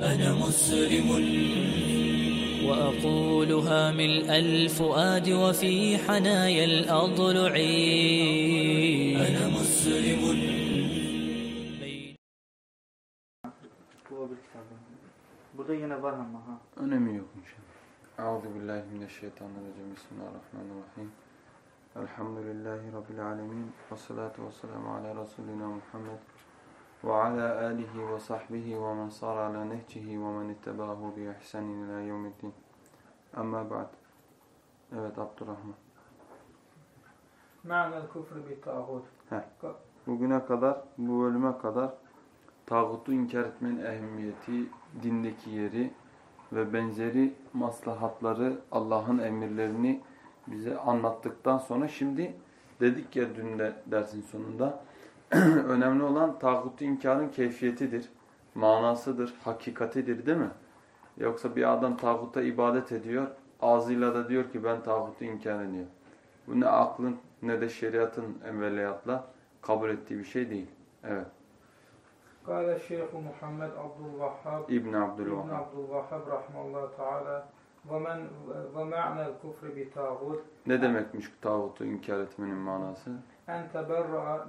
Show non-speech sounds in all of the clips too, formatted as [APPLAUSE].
أنا مسلم. وأقولها من الفؤاد وفي حنايا الأضلع أنا مسلم. بغينا أنا ميوك إن شاء الله. أعوذ بالله من الشيطان الرجيم. بسم الله الرحمن الرحيم. الحمد لله رب العالمين. والصلاة والسلام على رسولنا محمد sahbihi ve men sara ala nehcihi ve men ittebahu bi ihsanin ila yevmiddin. Amma ba'd. Evet Abdurrahman. Ma'nel kufr bi tağut. Bugüne kadar, bu bölüme kadar tağutu inkar etmenin ehemmiyeti, dindeki yeri ve benzeri maslahatları, Allah'ın emirlerini bize anlattıktan sonra şimdi dedik ya dün de dersin sonunda [CLEARS THROAT] önemli olan tağutu inkarın keyfiyetidir, manasıdır, hakikatidir değil mi? Yoksa bir adam tağuta ibadet ediyor, ağzıyla da diyor ki ben tağutu inkar ediyor. Bu ne aklın ne de şeriatın evveliyatla kabul ettiği bir şey değil. Evet. قال الشيخ محمد عبد الوهاب İbn ابن Abdülvahhab. عبد الوهاب رحمه الله تعالى ومن ومعنى الكفر بطاغوت Ne demekmiş tağutu inkar etmenin manası? أن تبرأ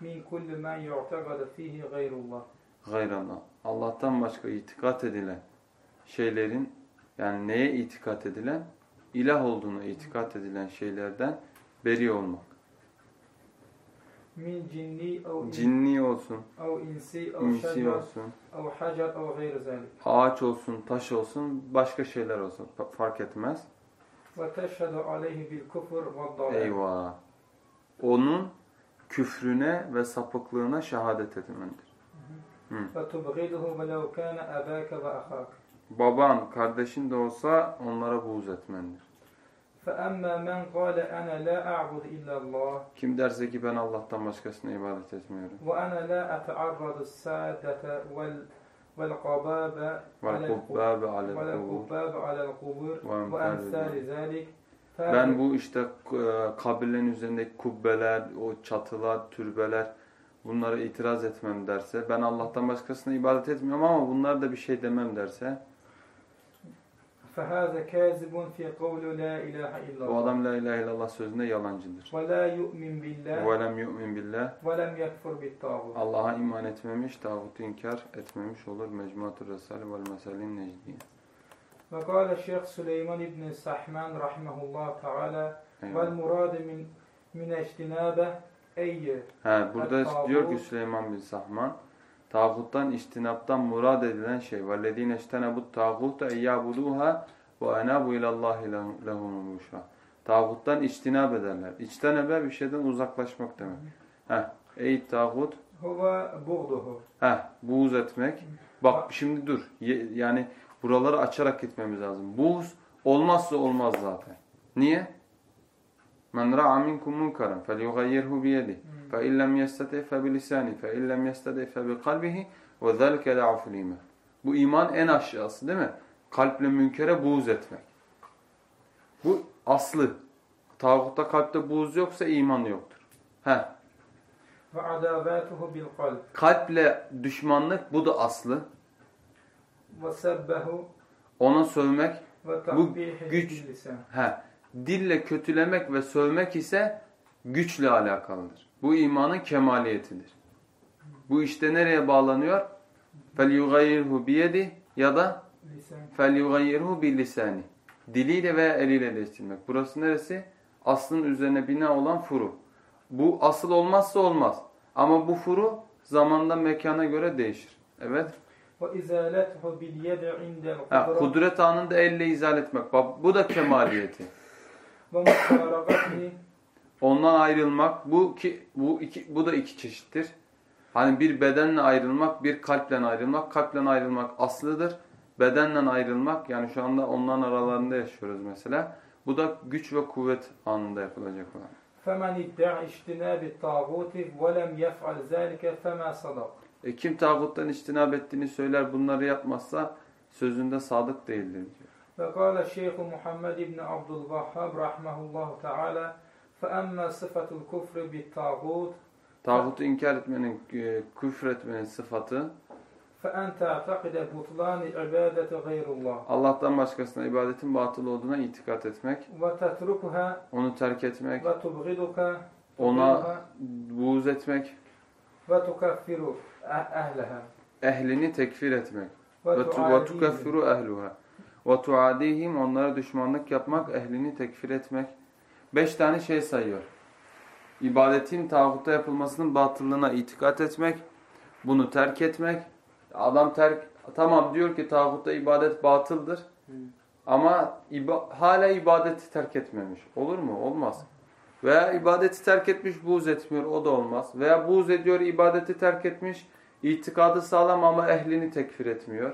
min kulli men yu'tegade fihi gayrullah. Gayrallah. Allah'tan başka itikat edilen şeylerin yani neye itikat edilen? İlah olduğuna itikat edilen şeylerden beri olmak. Min cinni ev cinni olsun. Ev insi ev insi olsun. Ev hacer ev. Ağaç olsun, taş olsun, başka şeyler olsun fark etmez. Ve teşhedü aleyhi bil kufur ve Eyvah. Onun küfrüne ve sapıklığına şehadet etmendir. فتبغضه ولو كان أباك وأخاك Baban, kardeşin de olsa onlara buğz etmendir. فأما من قال أنا لا أعبد إلا الله Kim derse ki ben Allah'tan başkasına ibadet etmiyorum. وأنا لا أتعرض السادة وال والقباب على القبور وَالْقُبَّابِ عَلَى الْقُبُورِ والقباب على القبور وأمثال وأمثال ذلك Ben bu işte e, kabirlerin üzerindeki kubbeler, o çatılar, türbeler bunlara itiraz etmem derse, ben Allah'tan başkasına ibadet etmiyorum ama bunlar da bir şey demem derse, فهذا كاذب في قول لا إله إلا o الله adam la ilahe illallah sözünde yalancıdır. ولا يؤمن بالله وَلَمْ يُؤْمِنْ بِاللّٰهِ ولم يكفر بالطاغوت Allah'a iman etmemiş, tağutu inkar etmemiş olur. Mecmuat-ı Resale vel Meselin Necdiye. وقال الشيخ سليمان بن سحمان رحمه الله تعالى Eyvallah. والمراد من من اجتنابه أي He, burada Tağut- diyor ki Süleyman bin Sahman, tağuttan, iştinaptan murad edilen şey وَالَّذ۪ينَ اجْتَنَبُوا التَّاغُوتَ اَيَّعْبُدُوهَا وَاَنَابُوا اِلَى اللّٰهِ لَهُمُ الْبُشْرَى Tağuttan içtinab ederler. İçtenebe bir şeyden uzaklaşmak demek. Heh, ey tağut, هو بغضه heh, buğz etmek. Bak şimdi dur, Ye- yani Buraları açarak gitmemiz lazım. Buğz olmazsa olmaz zaten. Niye? Men ra'a minkum munkaran felyughayyirhu bi yadihi fe illem yestati fe bi lisani fe illem yestati fe bi kalbihi ve zalike la'ful iman. Bu iman en aşağısı değil mi? Kalple münkere buğz etmek. Bu aslı. Tağutta kalpte buğz yoksa iman yoktur. He. Ve adavatuhu bil kalp. Kalple düşmanlık bu da aslı. وسبه Ona sövmek, وتقبيحه güç. باللسان he, dille kötülemek ve sövmek ise güçle alakalıdır. Bu imanın kemaliyetidir. Bu işte nereye bağlanıyor? فَلْيُغَيِّرْهُ بِيَدِهِ ya da لسان فَلْيُغَيِّرْهُ بِلِسَانِ Diliyle veya eliyle değiştirmek. Burası neresi? Aslın üzerine bina olan furu. Bu asıl olmazsa olmaz. Ama bu furu zamanda mekana göre değişir. Evet. وإزالته باليد عند Ha, القدرة kudret anında elle izal etmek. Bak, bu da kemaliyeti. ومفارقته Ondan ayrılmak bu ki bu iki bu da iki çeşittir. Hani bir bedenle ayrılmak, bir kalple ayrılmak. Kalple ayrılmak aslıdır. Bedenle ayrılmak yani şu anda onların aralarında yaşıyoruz mesela. Bu da güç ve kuvvet anında yapılacak olan. فمن ادعى اجتناب الطاغوت ولم يفعل ذلك فما صدق E kim tağuttan içtinab ettiğini söyler bunları yapmazsa sözünde sadık değildir diyor. فقال الشيخ محمد بن عبد الوهاب رحمه الله تعالى فأما صفة الكفر بالطاغوت Tağutu inkar etmenin, e, küfür etmenin sıfatı فأن تعتقد بطلان عبادة غير الله Allah'tan başkasına ibadetin batıl olduğuna itikat etmek, وتتركها onu terk etmek, وتبغضك ona buğz etmek, وتكفر أه- أهلها Ehlini tekfir etmek. Ve tukaffiru ehluha. Ve tuadihim onlara düşmanlık yapmak, ehlini tekfir etmek. Beş tane şey sayıyor. İbadetin tağutta yapılmasının batıllığına itikat etmek, bunu terk etmek. Adam terk, tamam diyor ki tağutta ibadet batıldır. Hmm. Ama iba, hala ibadeti terk etmemiş. Olur mu? Olmaz. Veya ibadeti terk etmiş, buğz etmiyor. O da olmaz. Veya buğz ediyor, ibadeti terk etmiş, itikadı sağlam ama ehlini tekfir etmiyor.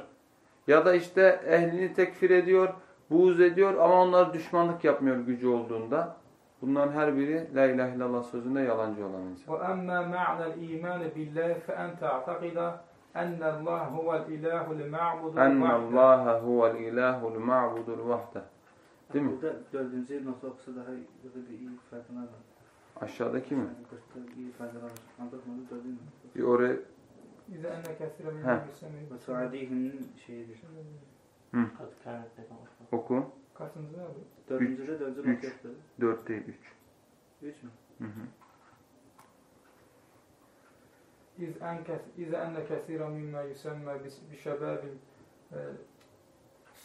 Ya da işte ehlini tekfir ediyor, buğz ediyor ama onlara düşmanlık yapmıyor gücü olduğunda. Bunların her biri La ilahe illallah sözünde yalancı olan insan. وأما معنى الإيمان بالله فأن تعتقد أن الله هو الإله المعبود اَنَّ وحده اللّٰهَ هُوَ الْاِلَٰهُ الْمَعْبُدُ الْوَحْدَ Değil mi? Burada gördüğümüz 7.9'a daha burada bir iyi farkına var. Aşağıdaki mi? Burada iyi farkına var. Anladın mı? Bir oraya... İzâ enne kâsire şey min yüsemeyi. Ve saadihinin şeyidir. Şey hı. Oku. Kaçıncı ne abi? Dördüncü de dördüncü not yoktu. Dört değil, üç. Üç mü? Hı hı. İz enne kâsire mimme yüsemme bi e,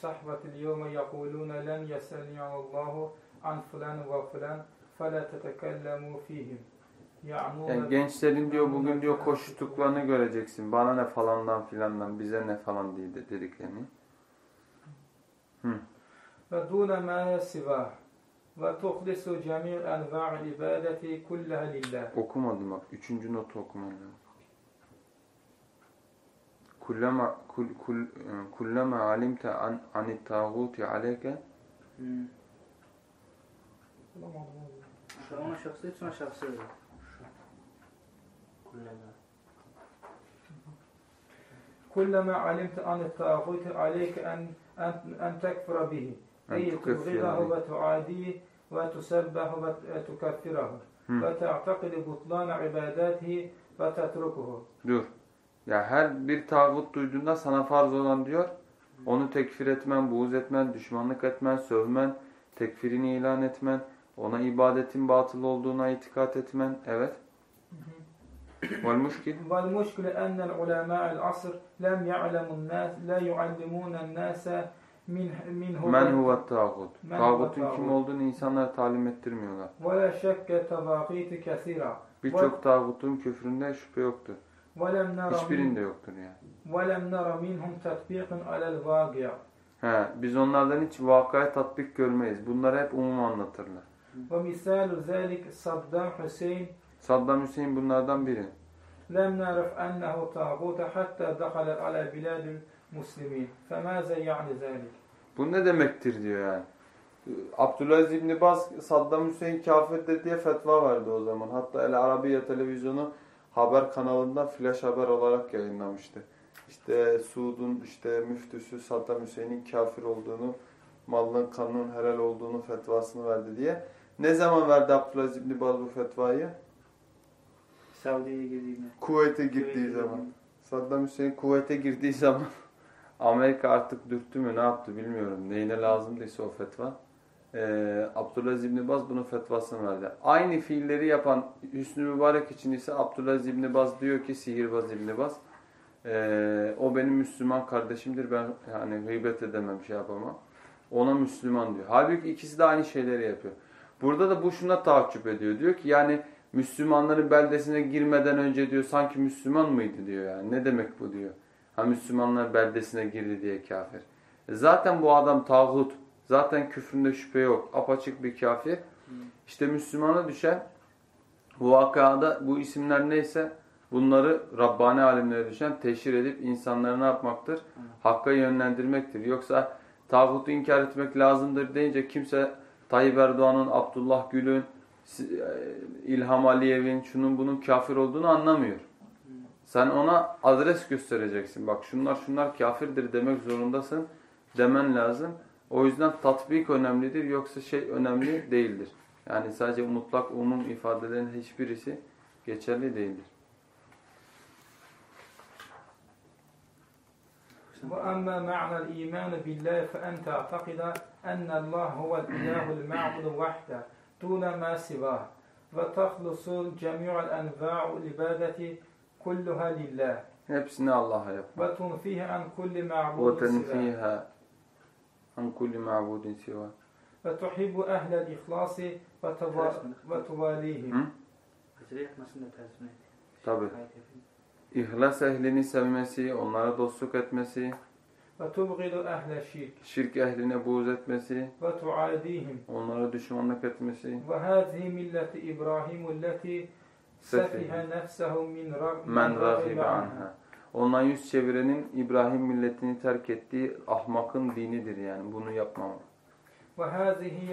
sahbetil yevme yekulûne len yeselni'allahu an fulan ve fulan fele tetekellemu fihim. Yani gençlerin diyor bugün diyor koştuklarını göreceksin. Bana ne falandan filandan bize ne falan diye de dediklerini. Ve dûne mâ sivâh ve tuhlisu cemî envâ'l ibâdeti kullaha lillah. Okumadım bak. Üçüncü notu okuman lazım. كلما كل كل كلما علمت عن عن الطاغوت عليك. شلون شلون كلما كلما علمت عن الطاغوت عليك أن أن أن تكفر به. أي تبغضه وتعاديه وتسبه وتكفره. وتعتقد بطلان عباداته وتتركه. دور. Ya her bir tağut duyduğunda sana farz olan diyor. Onu tekfir etmen, buğz etmen, düşmanlık etmen, sövmen, tekfirini ilan etmen, ona ibadetin batıl olduğuna itikat etmen. Evet. Vel muşkil. والمشكلة أن العلماء العصر لم يعلموا الناس لا يعلمون الناس من من هو Men huve tağut. Men Tağutun huve kim tağut. olduğunu insanlara talim ettirmiyorlar. ولا شك تواقيت كثيرة Birçok tağutun küfründe şüphe yoktur. ولم نرى من Hiçbirinde yoktur yani. ولم نرى منهم تطبيقا على الواقع He, biz onlardan hiç vakaya tatbik görmeyiz. Bunları hep umum anlatırlar. ومثال ذلك صدام حسين Saddam Hüseyin bunlardan biri. لم نعرف أنه طاغوت حتى دخل على بلاد المسلمين فماذا يعني ذلك Bu ne demektir diyor yani. Abdülaziz İbni Baz Saddam Hüseyin kafirdir diye fetva verdi o zaman. Hatta El Arabiya televizyonu haber kanalında flash haber olarak yayınlamıştı. İşte Suud'un işte müftüsü Saddam Hüseyin'in kafir olduğunu, malın kanının helal olduğunu fetvasını verdi diye. Ne zaman verdi Abdülaziz İbni Baz bu fetvayı? Saudi'ye girdiğinde. Kuveyt'e gittiği zaman. Saddam Hüseyin kuvvete girdiği zaman [LAUGHS] Amerika artık dürttü mü ne yaptı bilmiyorum. Neyine lazımdıysa o fetva. Ee, Abdülaziz İbni Baz bunun fetvasını verdi. Aynı fiilleri yapan Hüsnü Mübarek için ise Abdülaziz İbni Baz diyor ki sihirbaz İbni Baz. Ee, o benim Müslüman kardeşimdir. Ben yani gıybet edemem şey yapamam. Ona Müslüman diyor. Halbuki ikisi de aynı şeyleri yapıyor. Burada da bu şuna taaccüp ediyor. Diyor ki yani Müslümanların beldesine girmeden önce diyor sanki Müslüman mıydı diyor yani. Ne demek bu diyor. Ha Müslümanlar beldesine girdi diye kafir. E Zaten bu adam tağut. Zaten küfründe şüphe yok. Apaçık bir kafir. İşte Müslümana düşen bu vakada bu isimler neyse bunları Rabbani alimlere düşen teşhir edip insanları ne yapmaktır? Hakka yönlendirmektir. Yoksa tağutu inkar etmek lazımdır deyince kimse Tayyip Erdoğan'ın, Abdullah Gül'ün, e, İlham Aliyev'in, şunun bunun kafir olduğunu anlamıyor. Sen ona adres göstereceksin. Bak şunlar şunlar kafirdir demek zorundasın demen lazım. O yüzden tatbik önemlidir yoksa şey önemli değildir. Yani sadece mutlak umum ifadelerin hiçbirisi geçerli değildir. وأما معنى الإيمان بالله فأن تعتقد أن الله هو الإله المعبود وحده دون ما سواه وتخلص جميع الأنواع العبادة كلها لله Hepsini Allah'a yapmak. وتنفيه عن كل معبود سواه وَتَنْفِيهَا عن كل معبود سواه وتحب أهل الإخلاص وتواليهم Tabi. İhlas ehlini sevmesi, onlara dostluk etmesi. Ve tubgidu ehle şirk. Şirk ehline buğz etmesi. Ve tuadihim. Onlara düşmanlık etmesi. Ve hazihi milleti İbrahimu leti sefihe nefsehu min raghibe anha. Ondan yüz çevirenin İbrahim milletini terk ettiği ahmakın dinidir yani bunu yapmamak. وهذه هي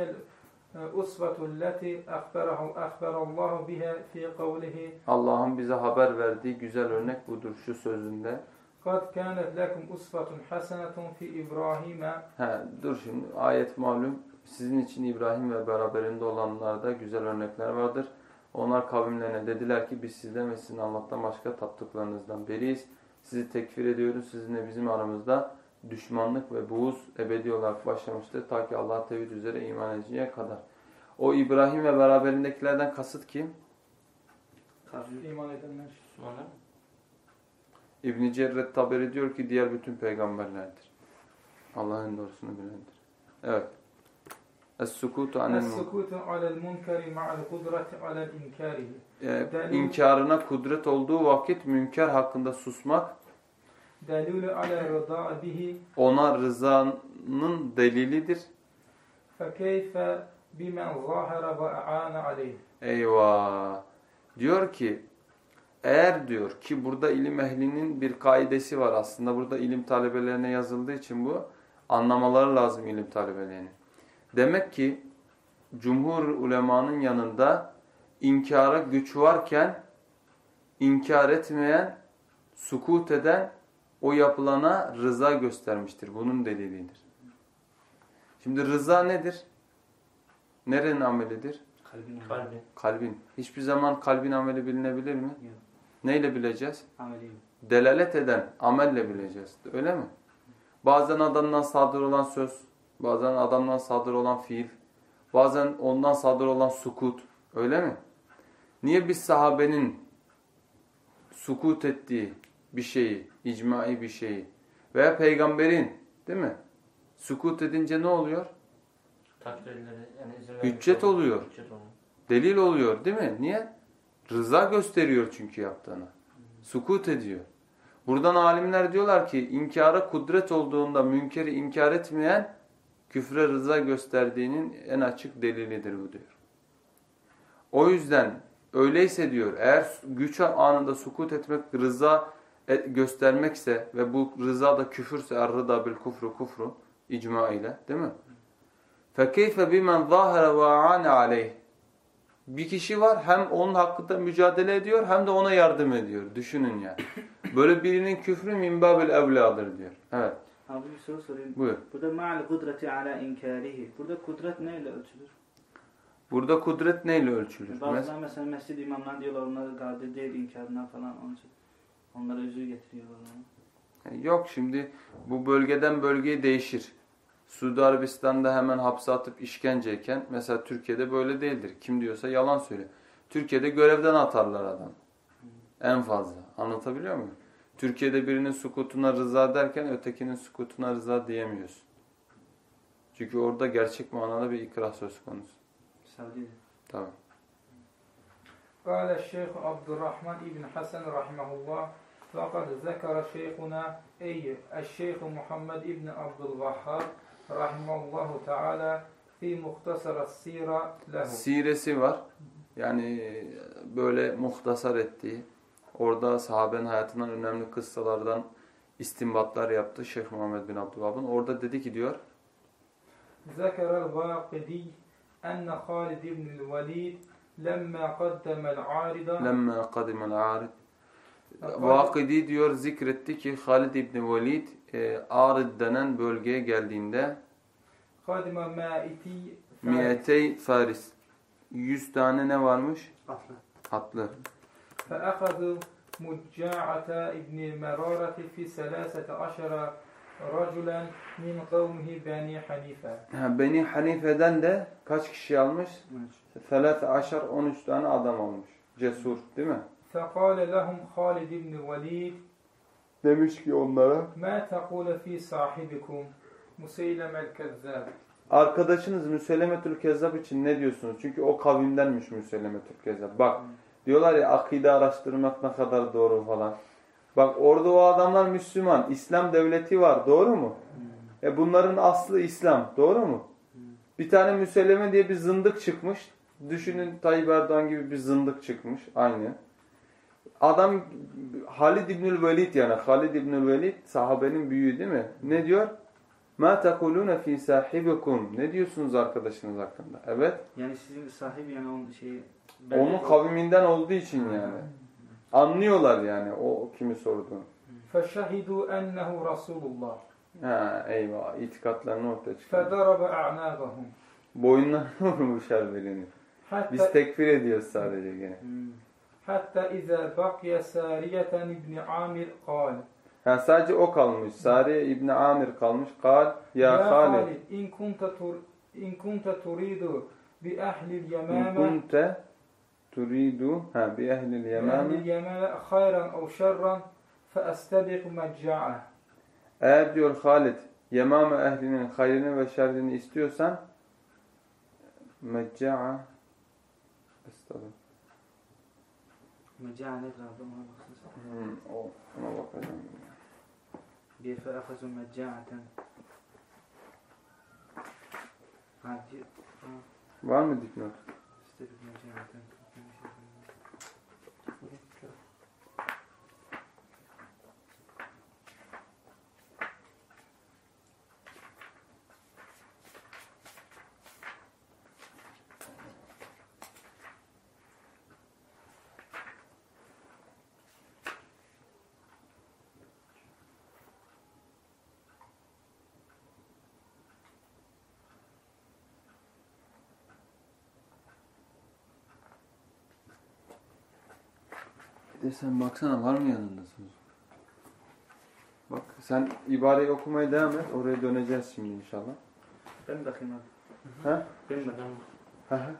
الأسوة التي أخبره أخبر الله بها في قوله Allah'ın bize haber verdiği güzel örnek budur şu sözünde. قد كانت لكم أسوة حسنة في إبراهيم He, dur şimdi ayet malum. Sizin için İbrahim ve beraberinde olanlarda güzel örnekler vardır. Onlar kavimlerine dediler ki biz sizden ve sizin Allah'tan başka taptıklarınızdan beriyiz. Sizi tekfir ediyoruz. Sizinle bizim aramızda düşmanlık ve buğuz ebedi olarak başlamıştır. Ta ki Allah tevhid üzere iman edeceğe kadar. O İbrahim ve beraberindekilerden kasıt kim? Kafir iman edenler. Sonra? İbn-i Cerret Taberi diyor ki diğer bütün peygamberlerdir. Allah'ın doğrusunu bilendir. Evet. Es-sukutu anel munkari ma'al kudreti alel inkarihi e, inkarına kudret olduğu vakit münker hakkında susmak ona rızanın delilidir. Eyvah! Diyor ki eğer diyor ki burada ilim ehlinin bir kaidesi var aslında burada ilim talebelerine yazıldığı için bu anlamaları lazım ilim talebelerinin. Demek ki cumhur ulemanın yanında inkara güç varken inkar etmeyen, sukut eden o yapılana rıza göstermiştir. Bunun delilidir. Şimdi rıza nedir? Nerenin amelidir? kalbin ameli. Kalbi. Kalbin. Hiçbir zaman kalbin ameli bilinebilir mi? Yok. Neyle bileceğiz? Ameliyim. Delalet eden amelle bileceğiz. Öyle mi? Bazen adamdan sadır olan söz, bazen adamdan sadır olan fiil, bazen ondan sadır olan sukut. Öyle mi? Niye biz sahabenin sukut ettiği bir şeyi, icmai bir şeyi veya peygamberin değil mi? Sukut edince ne oluyor? Yani Hüccet oluyor. Hüccet oluyor. Delil oluyor değil mi? Niye? Rıza gösteriyor çünkü yaptığını. Sukut ediyor. Buradan alimler diyorlar ki inkara kudret olduğunda münkeri inkar etmeyen küfre rıza gösterdiğinin en açık delilidir bu diyor. O yüzden öyleyse diyor eğer güç anında sukut etmek rıza e- göstermekse ve bu rıza da küfürse er-rıda bil kufru kufru icma ile değil mi? فَكَيْفَ بِمَنْ ظَاهَرَ وَاَعَانَ عَلَيْهِ bir kişi var hem onun hakkında mücadele ediyor hem de ona yardım ediyor. Düşünün yani. Böyle birinin küfrü minbabil evladır diyor. Evet. Abi bir soru sorayım. Buyur. Burada ma'al kudreti ala inkarihi. Burada kudret neyle ölçülür? Burada kudret neyle ölçülür? Bazıları mesela mescid imamlar diyorlar onları kadir değil inkarına falan onun için. Onlara özür getiriyorlar. onu. Yok şimdi bu bölgeden bölgeye değişir. Suudi Arabistan'da hemen hapse atıp işkenceyken mesela Türkiye'de böyle değildir. Kim diyorsa yalan söylüyor. Türkiye'de görevden atarlar adam. En fazla. Anlatabiliyor muyum? Türkiye'de birinin sukutuna rıza derken ötekinin sukutuna rıza diyemiyorsun. Çünkü orada gerçek manada bir ikrah söz konusu Saudi'de. Tamam. قال الشيخ عبد الرحمن بن حسن رحمه الله وقد ذكر شيخنا أي الشيخ محمد بن عبد الوهاب رحمه الله تعالى في مختصر السيرة له Siresi var. Yani böyle muhtasar ettiği, orada sahabenin hayatından önemli kıssalardan istinbatlar yaptı Şeyh Muhammed bin Abdülvahhab'ın. Orada dedi ki diyor, ذكر الواقدي enne Halid ibnül Velid lemme kaddemel arida lemme kaddemel arid Vakidi diyor zikretti ki Halid İbni Velid e, Arid denen bölgeye geldiğinde Kadime ma'iti Mi'etey Faris 100 tane ne varmış? Atlı. Atlı. Fe'ekadu Mucca'ata İbni Merarati fi selasete aşara Raculen min kavmihi Beni Hanife. Ha, Beni Hanife'den de kaç kişi almış? Felat aşar 13 tane adam almış. Cesur değil mi? Fekale lehum Halid ibn Velid demiş ki onlara Ma tekule fi sahibikum Museylemel kezzab Arkadaşınız Müselemetül Kezzab için ne diyorsunuz? Çünkü o kavimdenmiş Müselemetül Kezzab. Bak hmm. diyorlar ya akide araştırmak ne kadar doğru falan. Bak orada o adamlar Müslüman. İslam devleti var. Doğru mu? E bunların aslı İslam. Doğru mu? Bir tane Müselleme diye bir zındık çıkmış. Düşünün Tayyip Erdoğan gibi bir zındık çıkmış. Aynı. Adam Halid İbnül Velid yani. Halid İbnül Velid sahabenin büyüğü değil mi? Ne diyor? Ma takuluna fi sahibikum. Ne diyorsunuz arkadaşınız hakkında? Evet. Yani sizin sahibi yani onun şeyi... Onun kaviminden olduğu için yani. Anlıyorlar yani o kimi sorduğunu. فشهدوا أنه رسول الله Ha eyvah itikatlarını ortaya çıkarıyor. فضرب أعناقهم Boyunlarına vurmuşlar belini. Biz حتى, tekfir ediyoruz sadece gene. Hmm. حتى إذا بقي سارية بن عامر قال Ha sadece o kalmış. Sariye İbn Amir kalmış. Kal ya يا Halid خالد إن كنت تر... إن كنت تريد بأهل in اليمامة kunte turidu? Ha bi ehlil yemame hayran ev şerran fe estebiku mecca'a eğer diyor Halid Yemame ehlinin hayrını ve şerrini istiyorsan mecca'a estağfurullah. Mecca'a nedir abi ona bakacağım. Hmm, o, ona bakacağım. Bir fe ahazu mecca'aten Var mı dipnot? İşte bir mecca'aten Bir de sen baksana var mı yanındasın? Bak sen ibareyi okumaya devam et. Oraya döneceğiz şimdi inşallah. Ben bakayım abi. Ha? Ben bakayım. Ha ha.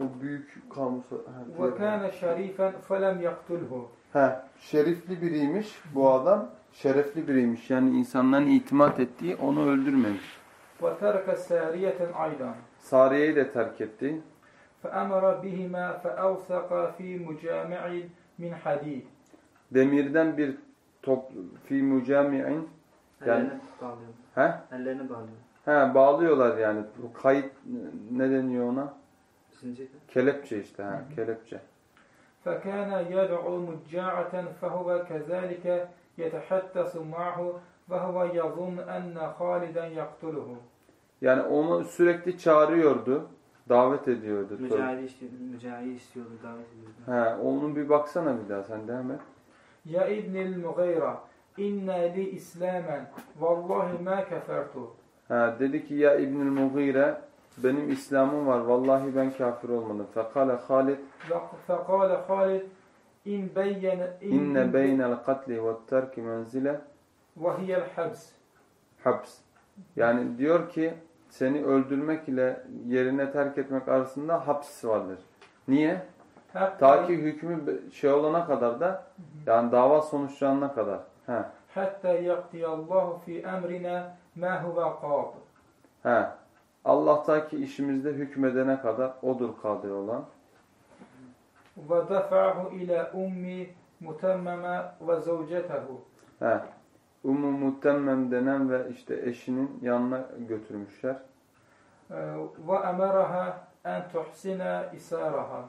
O büyük kamusa. Ha, diyor. وكان شريفا فلم يقتله Ha, şerifli biriymiş bu adam. Şerefli biriymiş. Yani insanların itimat ettiği onu öldürmemiş. وترك سارية أيضا Sariye'yi de terk etti. فأمر بهما فأوثق في مجامع من حديد Demirden bir top fi mucami'in Yani- Ellerini bağlıyor. he? Ellerini bağlıyor. He bağlıyorlar yani. Bu kayıt ne deniyor ona? Zincir. Kelepçe işte ha, kelepçe. فكان يدعو مجاعة فهو كذلك يتحدث معه وهو يظن أن خالدا يقتله Yani onu sürekli çağırıyordu. Davet ediyordu. Mücahide istiyordu, mücahide istiyordu, davet ediyordu. He, onun bir baksana bir daha sen de hemen. Ya İbnil Mughira, inna li islamen, vallahi ma kefertu. He, dedi ki ya İbnil Mughira, benim İslam'ım var, vallahi ben kafir olmadım. Fekale Halid, fekale Halid, in beyyene, inne beynel katli ve terki menzile, ve hiyel habs. Habs. Yani diyor ki, seni öldürmek ile yerine terk etmek arasında hapis vardır. Niye? Hatta, Ta ki hükmü şey olana kadar da yani dava sonuçlanana kadar. He. Hatta yaqdiyallahu fi emrina ma huwa qad. He. Allah ta ki işimizde hükmedene kadar odur kadir olan. Ve dafa'hu ila ummi mutammama ve zevcetehu. He. Ummu Mutemmem denen ve işte eşinin yanına götürmüşler. Ee, ve emeraha en tuhsina isaraha.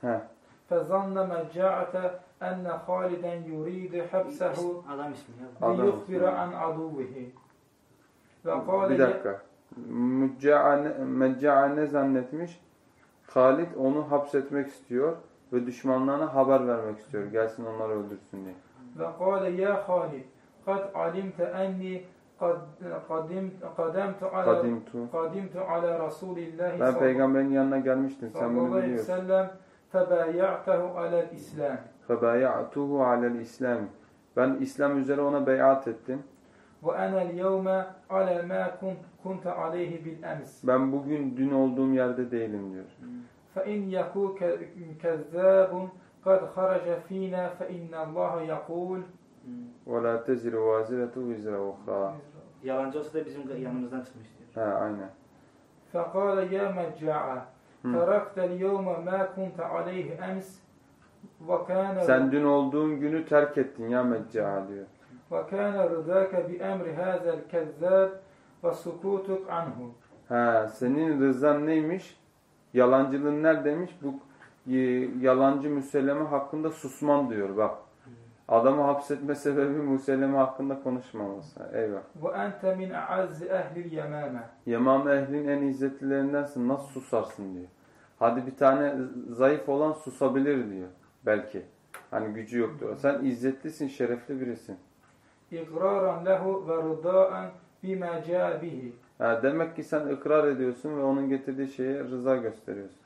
He. Fezanne mecca'ate enne Haliden yuridu hapsehu adam ismi liyukhbira an aduvihi. Bir dakika. Mecca'a ne zannetmiş? Halid onu hapsetmek istiyor ve düşmanlarına haber vermek istiyor. Gelsin onları öldürsün diye. Ve kâle ya Halid قد علمت أني قد قدمت قدمت على Kadimtu. قدمت على رسول الله Ben صلى peygamberin yanına gelmiştim. Sen صلى bunu الله عليه biliyorsun. وسلم فبايعته على الإسلام فَبَايَعْتُهُ عَلَى الْإِسْلَامِ Ben İslam üzere ona beyat ettim. وأنا اليوم على ما كنت كنت عليه بالأمس Ben bugün dün olduğum yerde değilim diyor. فإن يكون ك- كذاب قد خرج فينا فإن الله يقول Hmm. Hmm. وَلَا تَزِرُ وَازِرَةُ وِزْرَ اُخْرَى Yalancı olsa da bizim yanımızdan çıkmış diyor. Ha, aynen. فَقَالَ يَا مَجَّعَ hmm. تَرَكْتَ الْيَوْمَ مَا كُنْتَ عَلَيْهِ اَمْسِ وَكَانَ Sen dün olduğun günü terk ettin ya Mecca diyor. وَكَانَ رِضَاكَ بِأَمْرِ هَذَا الْكَذَّابِ وَسُكُوتُكْ عَنْهُ Ha, senin rızan neymiş? Yalancılığın neredeymiş? Bu e, yalancı müselleme hakkında susman diyor bak. Adamı hapsetme sebebi Muselleme hakkında konuşmaması. Eyvah. Ve ente min azzi ehli yemame. Yemame ehlin en izzetlilerindensin. Nasıl susarsın diyor. Hadi bir tane zayıf olan susabilir diyor. Belki. Hani gücü yoktur. Sen izzetlisin, şerefli birisin. İkraran lehu ve rıdaen bime câbihi. Demek ki sen ikrar ediyorsun ve onun getirdiği şeye rıza gösteriyorsun.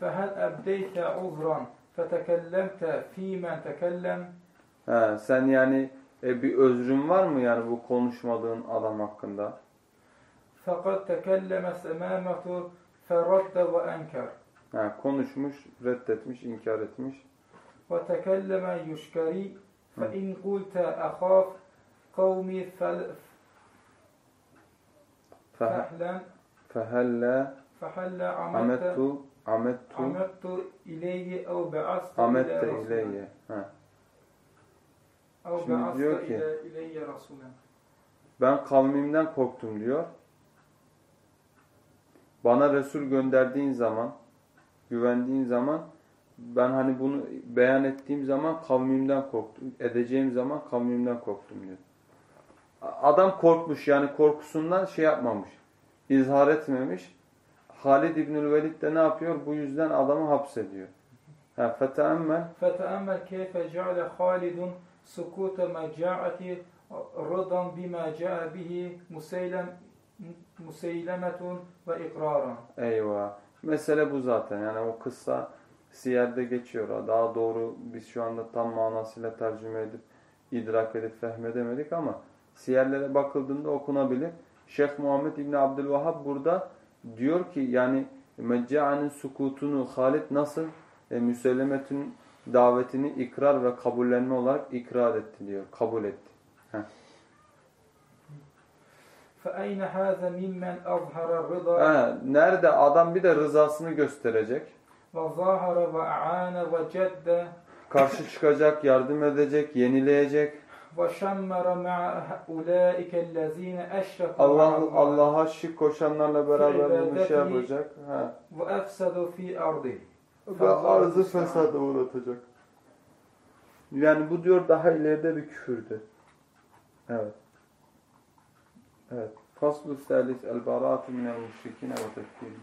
Fehel ebdeyte uzran. فتكلمت في من تكلم Ha, sen yani e, bir özrün var mı yani bu konuşmadığın adam hakkında? فقد تكلم سمامة فرد وأنكر Ha, konuşmuş, reddetmiş, inkar etmiş. وتكلم يشكري فإن قلت أخاف قومي فل- Fe- فهلا Fehelle فهلا عمدت Amettu Amettu ileyhi ev be'aste Amette ileyhi. Şimdi diyor ki. Ben kavmimden korktum diyor. Bana Resul gönderdiğin zaman, güvendiğin zaman ben hani bunu beyan ettiğim zaman kavmimden korktum. Edeceğim zaman kavmimden korktum diyor. Adam korkmuş yani korkusundan şey yapmamış. İzhar etmemiş. Halid İbnül Velid de ne yapıyor? Bu yüzden adamı hapsediyor. Ha, feteemmel فتأمل كيف جعل خالد سكوت مجاعة رضا بما جاء به مسيلم مسيلمة وإقرارا Eyvah. Mesele bu zaten. Yani o kıssa siyerde geçiyor. Daha doğru biz şu anda tam manasıyla tercüme edip idrak edip fehmedemedik ama siyerlere bakıldığında okunabilir. Şeyh Muhammed İbni Abdülvahhab burada diyor ki yani Mecca'nın sukutunu Halid nasıl e, Müsellemet'in davetini ikrar ve kabullenme olarak ikrar etti diyor. Kabul etti. Heh. Nerede adam bir de rızasını gösterecek. Karşı çıkacak, yardım edecek, yenileyecek. وشمر مع أولئك الذين أشركوا مع Allah الله Allah'a şirk koşanlarla beraber bunu şey yapacak. Ha. وأفسدوا في أرضه Ve arzı fesada uğratacak. Yani bu diyor daha ileride bir küfürdü. Evet. Evet. Faslu salis el baratu minel müşrikine ve tekfirihim.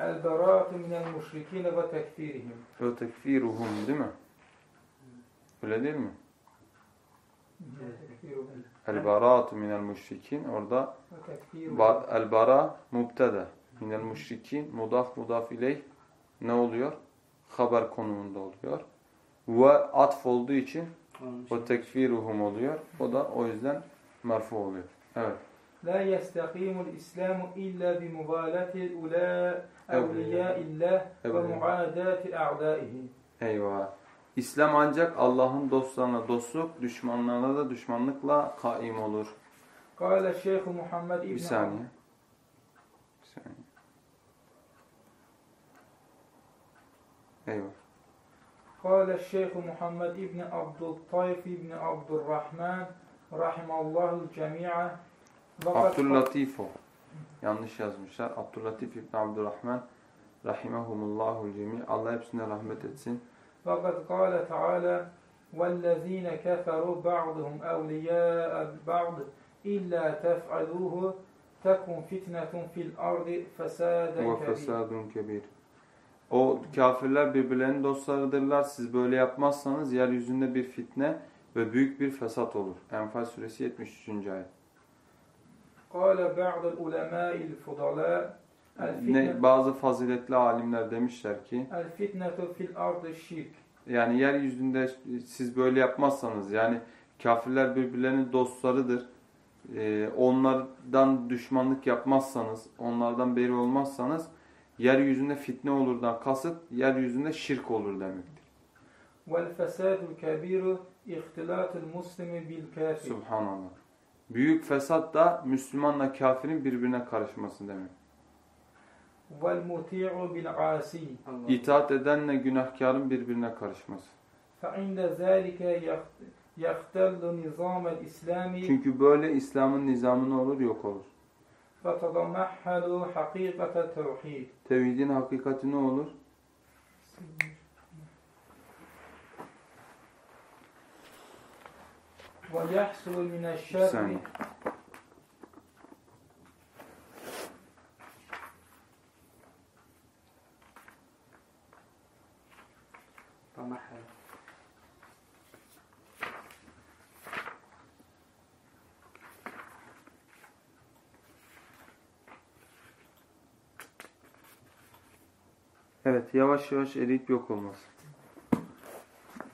البراءة من المشركين وتكفيرهم Ve tekfiruhum değil mi? Öyle değil mi? El-baratu minel müşrikin. Orada el-bara mubtede. Minel müşrikin. Mudaf mudaf ileyh. Ne oluyor? Haber konumunda oluyor. Ve atf olduğu için o tekfiruhum oluyor. O da o yüzden merfu oluyor. Evet. La yestakimul İslamu illa bi mubalati ula evliya illah ve muadati a'daihi. Eyvah. İslam ancak Allah'ın dostlarına dostluk, düşmanlarına da düşmanlıkla kaim olur. Kâle Şeyh Muhammed İbni Bir saniye. Bir saniye. Eyvah. Kâle Şeyh Muhammed İbni Abdültayf İbni Abdurrahman Rahimallahu Cemi'a Abdüllatif o. Yanlış yazmışlar. Abdüllatif İbni Abdurrahman Rahimahumullahu Cemi. Allah hepsine rahmet etsin. وقد قال تعالى والذين كفروا بعضهم أولياء بعض إلا تفعلوه تكن فتنة في الأرض فسادا Ve كبيرا fesadun kebir. O kafirler birbirlerinin dostlarıdırlar. Siz böyle yapmazsanız yeryüzünde bir fitne ve büyük bir fesat olur. Enfal suresi 73. ayet. قال بعض العلماء الفضلاء Ne, الفتنة, bazı faziletli alimler demişler ki الفتنة في الأرض الشرك yani yeryüzünde siz böyle yapmazsanız yani Kafirler birbirlerinin dostlarıdır. Ee, onlardan düşmanlık yapmazsanız, onlardan beri olmazsanız yeryüzünde fitne olurdan kasıt yeryüzünde şirk olur demektir. والفساد الكبير اختلاط المسلم بالكافر Subhanallah. Büyük fesat da Müslümanla kafirin birbirine karışması demek. والمطيع بالعاصي Allah. İtaat edenle günahkarın birbirine karışması. فعند ذلك يخ- يختل نظام الإسلام Çünkü böyle İslam'ın nizamı ne olur? Yok olur. فتتمحل حقيقة التوحيد Tevhidin hakikati ne olur? ويحصل من Bir الشر Evet yavaş yavaş eriyip yok olmaz.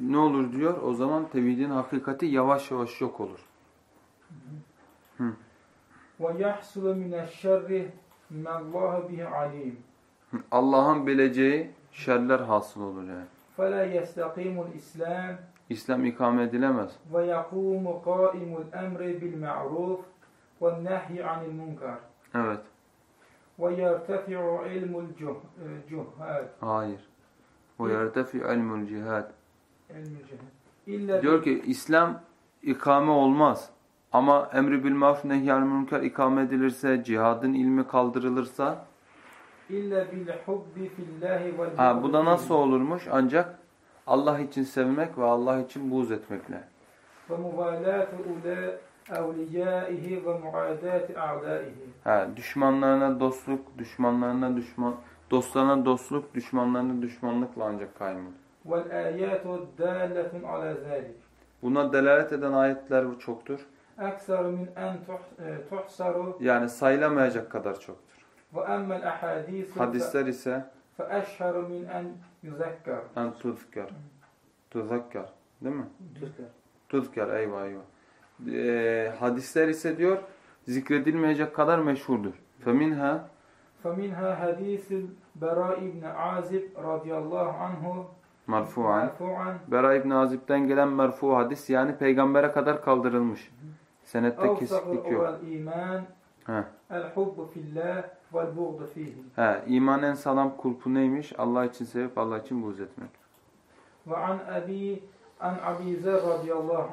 Ne olur diyor? O zaman tevhidin hakikati yavaş yavaş yok olur. ويحصل من الشر ما الله به عليم Allah'ın bileceği şerler hasıl olur yani. فلا يستقيم الإسلام İslam ikame edilemez. ويقوم قائم الأمر بالمعروف والنهي عن المنكر Evet. Ve yertefi'u ilmul. Hayır. Ve yertefi'u ilmul cihad. Diyor ki İslam ikame olmaz. Ama emri bil maruf nehyal münker ikame edilirse, cihadın ilmi kaldırılırsa İlla Ha bu da nasıl olurmuş? Ancak Allah için sevmek ve Allah için buğz etmekle evliyaihi ve muadati a'daihi. Ha, düşmanlarına dostluk, düşmanlarına düşman dostlarına dostluk, düşmanlarına düşmanlıkla ancak kaymolur. Vel ayatu daletun ala zalik. Buna delalet eden ayetler çoktur. Ekseru min en e, tuhsaru. Yani sayılamayacak kadar çoktur. Ve emmel ahadisu. Hadisler ise fe eşheru min en yuzekkar. En tuzkar. Tuzekkar. Değil mi? Tuzkar. Tuzkar. Eyvah eyvah Ee, hadisler ise diyor zikredilmeyecek kadar meşhurdur. Feminha فمنها حديث البراء بن عازب رضي الله عنه marfu'an. مرفوعا Bera İbn Azib'den gelen merfu hadis yani peygambere kadar kaldırılmış. Senette أوثق kesiklik yok. الإيمان He. الحب في الله والبغض فيه He, iman en sağlam kulpu neymiş? Allah için sevip Allah için buğz etmek. وعن أبي عن أبي ذر رضي الله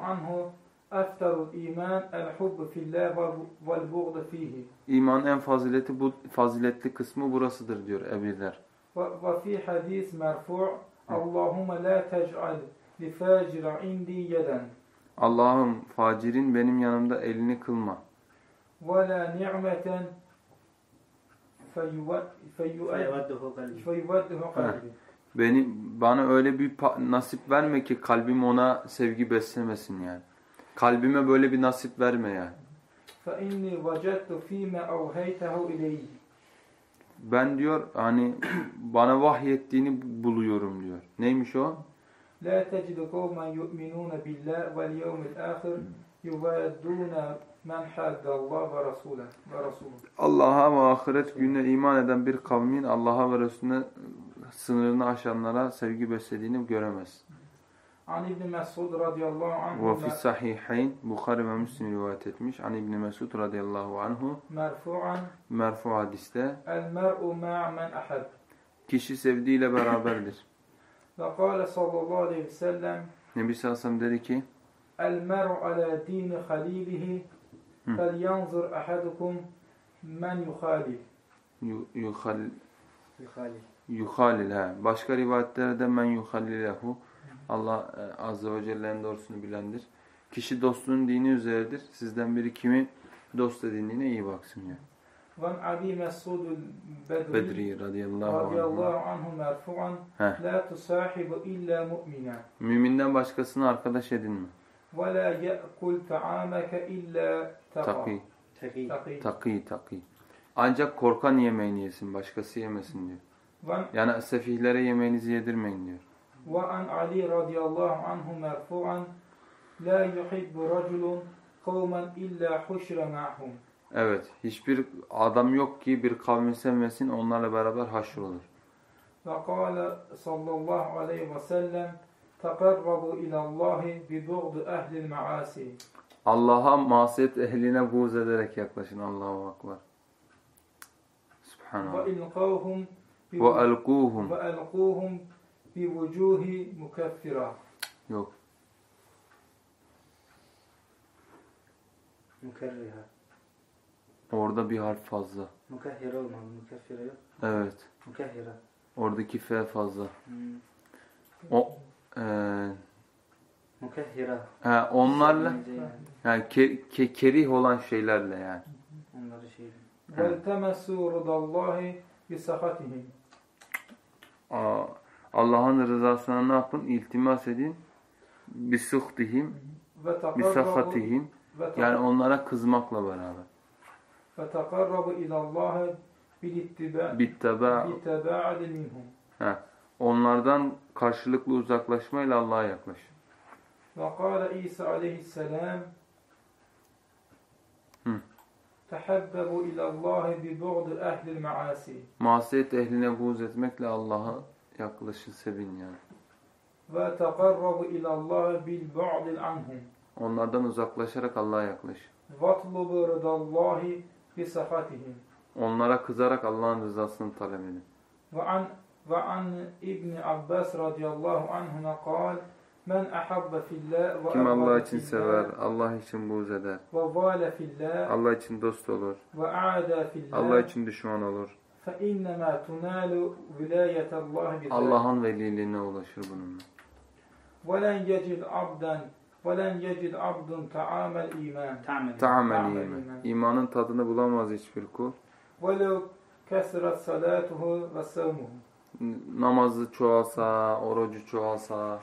Efterul iman el hubbu fillah vel buğdu fihi. İman en fazileti bu faziletli kısmı burasıdır diyor Ebizer. Ve fi hadis merfu' Allahumme la tec'al li facira indi yeden. Allah'ım facirin benim yanımda elini kılma. Ve la ni'meten benim bana öyle bir nasip verme ki kalbim ona sevgi beslemesin yani. Kalbime böyle bir nasip verme yani. فإني وجدت فيما أوهيته إلي Ben diyor hani bana vahyettiğini buluyorum diyor. Neymiş o? لا تجد قوما يؤمنون بالله واليوم الآخر يوادون من حاد الله ورسوله ورسوله Allah'a ve ahiret gününe iman eden bir kavmin Allah'a ve Resulüne sınırını aşanlara sevgi beslediğini göremez. An İbn Mesud radıyallahu anhu. Ve fi sahihayn Bukhari ve Müslim rivayet etmiş. An İbn Mesud radıyallahu anhu. Merfu'an. Merfu hadiste. El mer'u ma'a men ahab. Kişi sevdiğiyle beraberdir. [COUGHS] Ve kâle sallallahu aleyhi ve sellem. Nebi sallallahu dedi ki. El mer'u ala dini halilihi. Fel yanzur ahadukum men yuhalil. Yuhalil. Yuhalil. Yuhalil ha. Başka rivayetlerde men yuhalilehu. Allah e, azze ve celle'nin doğrusunu bilendir. Kişi dostluğun dini üzeredir. Sizden biri kimi dost edindiğine iyi baksın diyor. وعن أبي مسعود البدري Bedri radıyallahu رضي anh. الله عنه مرفوعا Heh. لا تصاحب إلا مؤمنا Müminden başkasını arkadaş edinme. ولا يأكل طعامك إلا تقى Taki, Teki. تقي taki, taki. Ancak korkan yemeğini yesin, başkası yemesin diyor. وعن, Yani sefihlere yemeğinizi yedirmeyin diyor. Ve an Ali radıyallahu anhu merfu'an La yuhibbu raculun kavmen illa huşra ma'hum. Evet. Hiçbir adam yok ki bir kavmi sevmesin onlarla beraber haşrolur. Ve kâle sallallahu aleyhi ve sellem teqerrabu ilallahi bi buğdu ehlil maasi. Allah'a masiyet ehline buğz ederek yaklaşın. Allahu akbar. Subhanallah. Ve ilkâhum ve elkûhum bi vucuhi mukeffira. Yok. Mükerriha. Orada bir harf fazla. Mukehhira olmalı. Mukeffira yok. Evet. Mukehhira. Oradaki F fazla. Hmm. O e, Mukehhira. He, onlarla yani ke, ke, kerih olan şeylerle yani. Onları şey. Vel temesu rudallahi bi sahatihim. Aa. Allah'ın rızasına ne yapın? İltimas edin. Bisuhtihim, وتقربوا bisahatihim. Yani onlara kızmakla beraber. فتقربوا إلى الله بالاتباع Bitteba. بالتباعد منهم He. Onlardan karşılıklı uzaklaşmayla Allah'a yaklaş. وقال عيسى عليه السلام Hı. تحببوا إلى الله ببغض أهل المعاصي Masiyet ehline buğz etmekle Allah'a yaklaşılsa bin yani. Ve tekarrabu ilallahi bil bu'dil anhum. Onlardan uzaklaşarak Allah'a yaklaş. Vatlubu rıdallahi bi safatihim. Onlara kızarak Allah'ın rızasını talep edin. Ve an ve an İbn Abbas radıyallahu anhuma kal Men ahabba fillah ve Kim Allah için sever, Allah için buğz eder. Ve zale fillah. Allah için dost olur. Ve aada fillah. Allah için düşman olur. فإنما تنال ولاية الله بذلك Allah'ın veliliğine ulaşır bununla. ولن يجد عبدا ولن يجد عبد طعام الإيمان Ta'mel. Ta'amel Ta'amel iman. iman. İmanın tadını bulamaz hiçbir kul. ولو كثرت صلاته وصومه Namazı çoğalsa, orucu çoğalsa.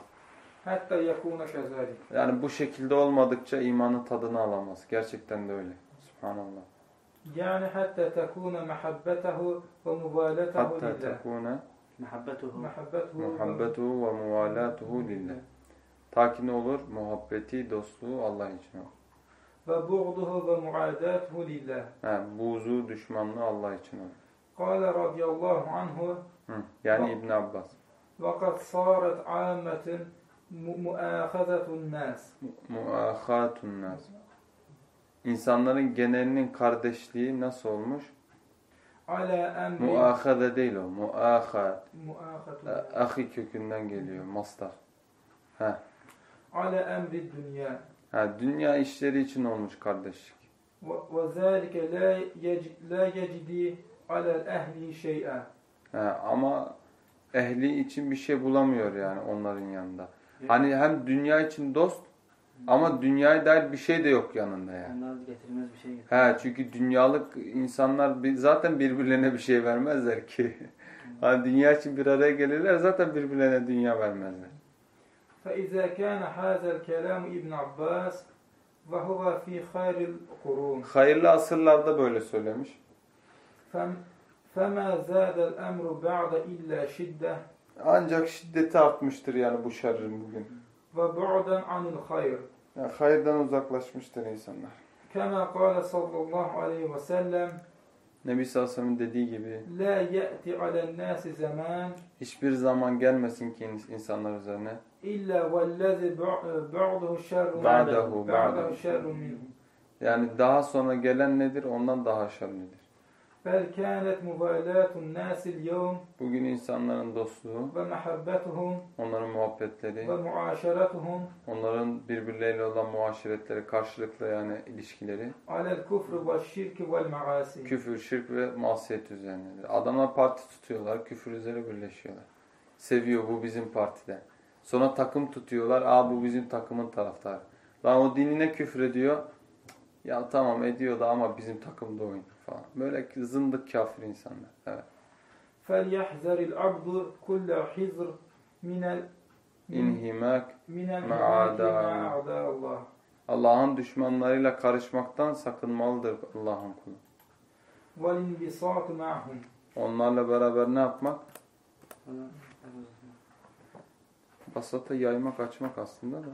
حتى يكون كذلك Yani bu şekilde olmadıkça imanın tadını alamaz. Gerçekten de öyle. Subhanallah. يعني حتى تكون محبته ومبالته حتى تكون محبته. محبته, محبته وموالاته لله. تاكن olur muhabbeti dostluğu الله için ve buğduhu ve muadatuhu lillah. Ha, buzu düşmanlığı Allah için olur. قال رضي الله عنه يعني ابن عباس وقد صارت عامة مؤاخذة الناس مؤاخذة الناس İnsanların genelinin kardeşliği nasıl olmuş? Muahade değil o. Muahad. Ahi kökünden geliyor. Mastar. Ha. Ala emri dünya. Ha, dünya işleri için olmuş kardeşlik. Ve zâlike la yecidi alel ehli şey'e. Ama ehli için bir şey bulamıyor yani onların yanında. Hani hem dünya için dost ama dünyaya dair bir şey de yok yanında yani. Onlar getirmez bir şey getirmez. He, çünkü dünyalık insanlar bir- zaten birbirlerine bir şey vermezler ki. Hani dünya için bir araya gelirler zaten birbirlerine dünya vermezler. فإذا كان هذا الكلام ابن عباس وهو في خير القرون Hayırlı asırlarda böyle söylemiş. فم- فما زاد الأمر بعد إلا شدة Ancak şiddeti artmıştır yani bu şerrin bugün. ve bu'dan anil hayr. Yani hayırdan uzaklaşmıştır insanlar. Kema kâle sallallahu aleyhi ve sellem Nebi Sallallahu dediği gibi La ye'ti alennâsi zaman Hiçbir zaman gelmesin ki insanlar üzerine İlla vellezî ba'dahu şerrun Ba'dahu Ba'dahu şerrun Yani daha sonra gelen nedir? Ondan daha şerlidir. Bel kânet muvâlâtun nâsil yevm Bugün insanların dostluğu ve mehabbetuhum onların muhabbetleri ve muaşeratuhum onların birbirleriyle olan muaşiretleri karşılıklı yani ilişkileri alel kufru ve şirki vel maasi küfür, şirk ve masiyet üzerine. Adamlar parti tutuyorlar, küfür üzere birleşiyorlar. Seviyor bu bizim partiden. Sonra takım tutuyorlar. Aa bu bizim takımın taraftarı. Lan o dinine küfür ediyor. Ya tamam ediyor da ama bizim takımda oynuyor falan. Böyle zındık kafir insanlar. Evet. فليحذر العبد كل حذر من ال من, İnhimak, من مع الهلاك أعداء مع أعداء الله Allah'ın düşmanlarıyla karışmaktan sakınmalıdır Allah'ın kulu. والانبساط معهم Onlarla beraber ne yapmak? Falan. Evet. Basata yaymak, açmak aslında da.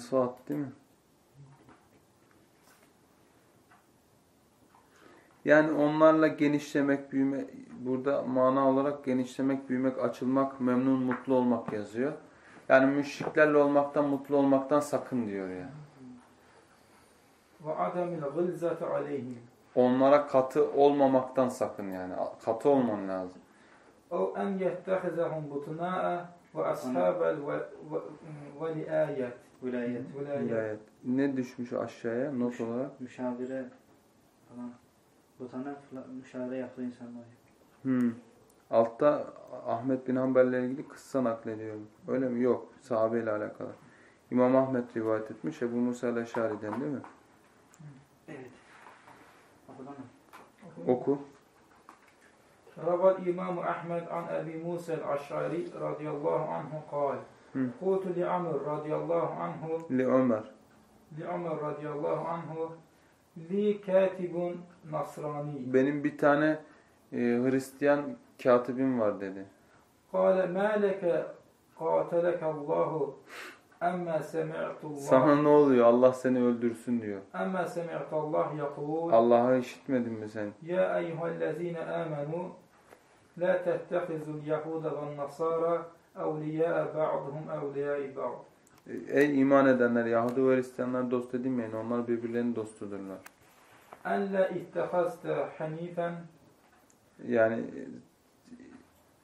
Suat değil mi? Yani onlarla genişlemek, büyüme, burada mana olarak genişlemek, büyümek, açılmak, memnun, mutlu olmak yazıyor. Yani müşriklerle olmaktan, mutlu olmaktan sakın diyor yani. Onlara katı olmamaktan sakın yani. Katı olman lazım. O en yettehizahum butunaa ve ashabel ve liayet. Vilayet. Vilayet. Vilayet. Ne düşmüş aşağıya not Müş, olarak? Müşavire falan. Botana müşavire yaptığı insanlar. Hmm. Altta Ahmet bin Hanbel'le ilgili kıssa naklediyorum. Öyle mi? Yok. Sahabeyle alakalı. İmam Ahmet rivayet etmiş. Ebu Musa el-Eşari'den değil mi? Evet. Oku. Rabat İmam Ahmet an Ebi Musa el-Eşari radıyallahu anhu kal. Kutu li Amr radıyallahu anhu. Li Ömer. Li Ömer radıyallahu anhu. Li katibun nasrani. Benim bir tane e, Hristiyan katibim var dedi. Kale meleke katelekallahu Emme semi'tullah. Sana ne oluyor? Allah seni öldürsün diyor. Emme semi'tallah yakul. Allah'ı işitmedin mi sen? Ya eyyühellezine amenu la tettehizul yahuda ve nasara أولياء بعضهم أولياء بعض Ey iman edenler Yahudi ve Hristiyanlar dost edinmeyin. Onlar birbirlerinin dostudurlar. أن لا اتخذت حنيفا Yani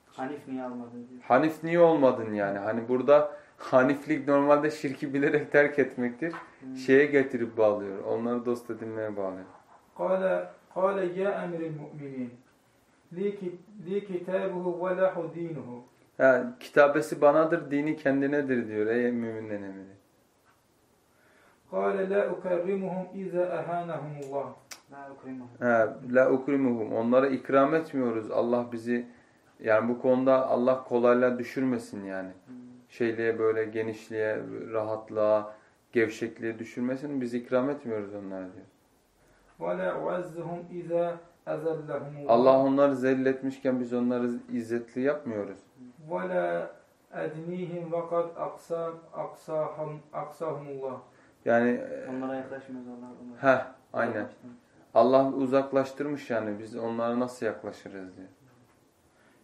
Hanif niye almadın diyor. Hanif niye olmadın yani? Hani burada haniflik normalde şirki bilerek terk etmektir. Hmm. Şeye getirip bağlıyor. Onları dost edinmeye bağlıyor. قال قال يا أمر المؤمنين لي كت- لي كتابه وله دينه Ha, kitabesi banadır, dini kendinedir diyor ey müminlerin emiri. قال لا أكرمهم إذا أهانهم الله La okuyayım Ha, la ukrimuhum. Onlara ikram etmiyoruz. Allah bizi yani bu konuda Allah kolayla düşürmesin yani. Şeyliğe böyle genişliğe, rahatlığa, gevşekliğe düşürmesin. Biz ikram etmiyoruz onlara diyor. ولا أعزهم إذا أذلهم الله Allah onları zelil etmişken biz onları izzetli yapmıyoruz. ولا أدنيهم وقد أقسى أقساهم أقساهم الله Yani e, Onlara yaklaşmıyoruz Allah. Onlara. heh aynen. Allah uzaklaştırmış yani biz onlara nasıl yaklaşırız diye.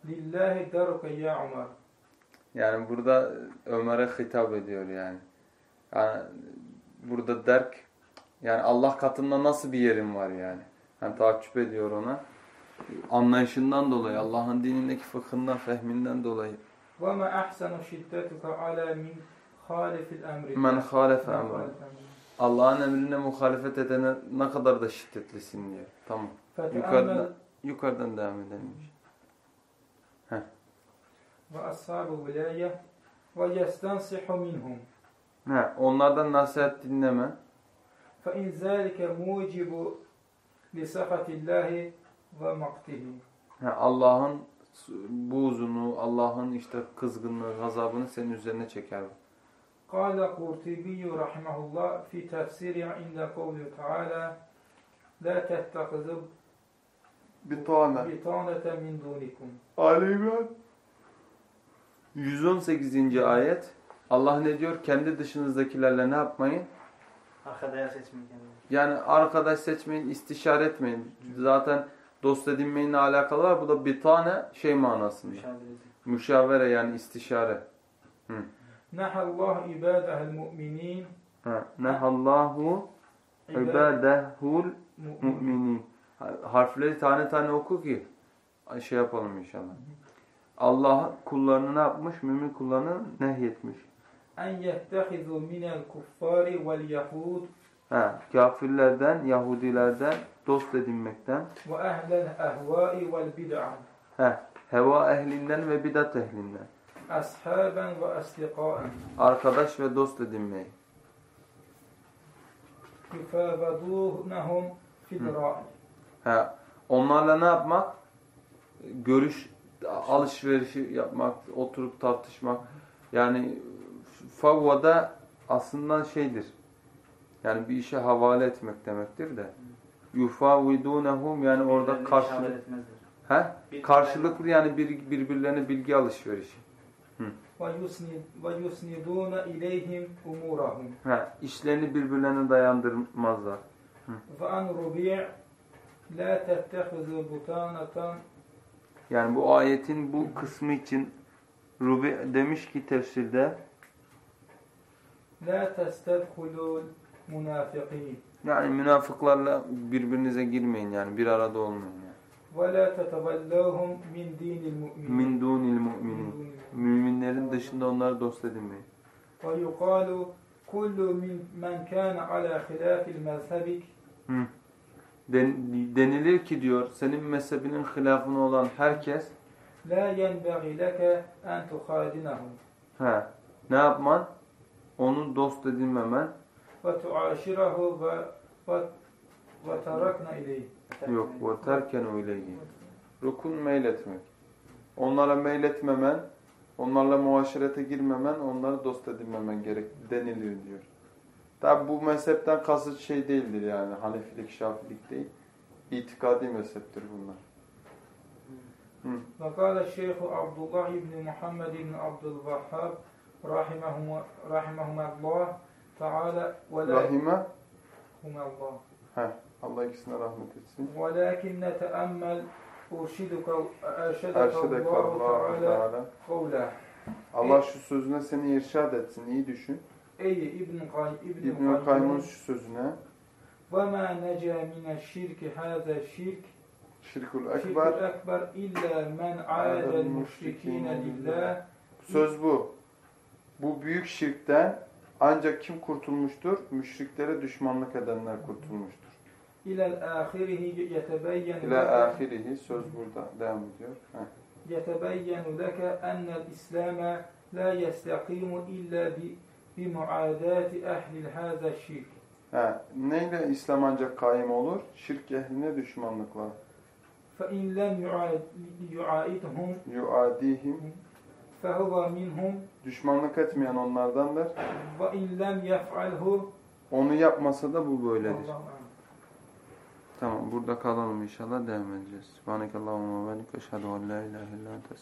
لله درك يا عمر Yani burada Ömer'e hitap ediyor yani. yani. Burada derk yani Allah katında nasıl bir yerin var yani. Yani takip ediyor ona. Anlayışından dolayı, Allah'ın dinindeki fıkhından, fehminden dolayı. وما أحسن شدتك على من خالف الأمر Men halefe من emre. خالف أمره. Allah'ın emrine muhalefet edene ne kadar da şiddetlisin diyor. Tamam. فتأمل Yukarıdan, yukarıdan devam edelim. وأصحاب ولاية ويستنصح منهم He, onlardan nasihat dinleme. فإن ذلك موجب لسخط الله ومقته He, Allah'ın buğzunu, Allah'ın işte kızgınlığı, gazabını senin üzerine çeker. قال قرطبي رحمه الله في تفسيره عند قوله تعالى لا تتخذوا Bir tane. بطانة من دونكم Ali İmran 118. ayet Allah ne diyor? Kendi dışınızdakilerle ne yapmayın? Arkadaya seçmeyin kendini. Yani arkadaş seçmeyin, istişare etmeyin. Zaten dost edinmeyle alakalı var. Bu da bir tane şey manasında. Müşavere yani istişare. Hı. Nehallahu ibadehel mu'minin. Nehallahu ibadehul mu'minin. Harfleri tane tane oku ki şey yapalım inşallah. Allah kullarını ne yapmış? Mümin kullarını nehyetmiş. En yettehizu minel kuffari vel yahud. Ha, kafirlerden, Yahudilerden dost edinmekten. Ve ehlen ehvai vel bid'a. Heh, heva ehlinden ve bidat ehlinden. Ashaben ve asliqa'en. Arkadaş ve dost edinmeyi. Yufâvedûnehum fidrâ. He, onlarla ne yapmak? Görüş alışverişi yapmak, oturup tartışmak. Yani favvada aslında şeydir. Yani bir işe havale etmek demektir de yufavidunhum yani orada karşılık he? karşılıklı yani bir, birbirlerine bilgi alışverişi. Ve yusniduna işlerini birbirlerine dayandırmazlar. Ve an la yani bu ayetin bu kısmı için Rubi demiş ki tefsirde La testedhulul munafiqin yani münafıklarla birbirinize girmeyin yani bir arada olmayın yani. ولا تتولوهم من دين المؤمنين Min dunil من mu'minin. دون المؤمنين. Müminlerin dışında onları dost edinmeyin. ويقال كل من من كان على خلاف المذهب Hı. Den- denilir ki diyor senin mezhebinin hilafına olan herkes لا ينبغي لك أن تخادنهم he, ne yapman? Onun dost edinmemen وتعاشره و- و- وتركن إليه yok. Bu terken öyle Rukun meyletmek. Onlara meyletmemen, onlarla muaşerete girmemen, onları dost edinmemen gerek denilir diyor. Tabi bu mezhepten kasıt şey değildir yani. Hanefilik, Şafilik değil. İtikadi mezheptir bunlar. Hı. وقال الشيخ عبد الله بن محمد بن عبد الوهاب رحمه رحمهما الله تعالى ولا Rahime, رحمهما الله heh, Allah ikisine rahmet etsin. ولكن نتأمل أرشدك أرشدك Erşedek الله Allah تعالى Teala. قوله Allah şu sözüne seni irşad etsin. iyi düşün. أي ابن قيم ابن İbn-i Kayyum'un قيم şu sözüne وما نجا من الشرك هذا الشرك Şirkul شرك Ekber الأكبر إلا من عاد المشركين لله Söz bu. Bu büyük şirkten ancak kim kurtulmuştur? Müşriklere düşmanlık edenler kurtulmuştur. إلى الآخره يتبين İlâ لك ahirihi söz burada devam ediyor. Heh. يتبين لك أن الإسلام لا يستقيم إلا ب- بمعاداة أهل هذا الشرك He. Neyle İslam ancak kaim olur? Şirk ehline düşmanlıkla. فإن لم يعاد- يعايدهم Yuadihim فهو منهم Düşmanlık etmeyen onlardandır. Onu yapmasa da bu böyledir. Tamam burada kalalım inşallah devam edeceğiz. Subhaneke Allahümme ve velik eşhedü en la ilahe illa ente